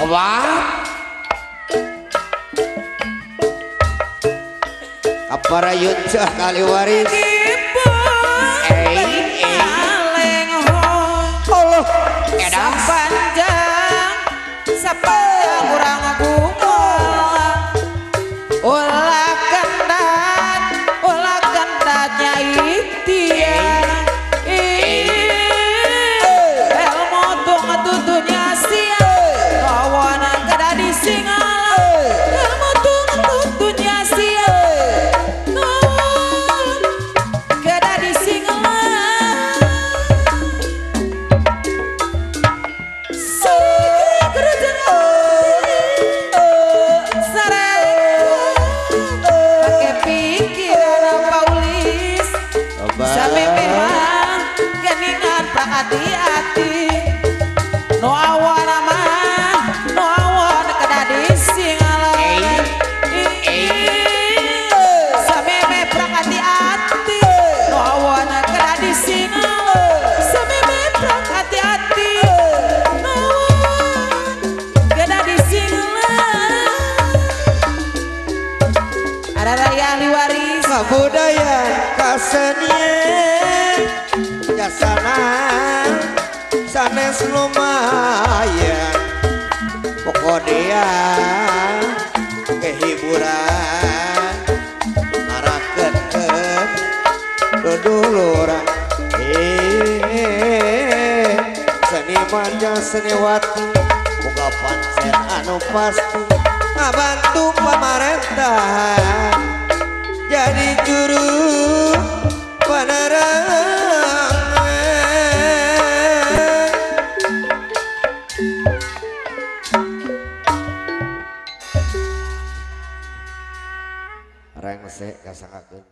Wah. Kapara yuncah kali waris. Ibu. Eh, eh. Allah. Edan Sampai memang geningan hati-hati waris Kebudayaan kasenian Jasana Sanes lumayan. Pokoknya Kehiburan. Maraken Keduluran. Eh Seniman jeung seniwati Boga pancen anu pasti Ngabantu pemerintahan rengsek kasangkeun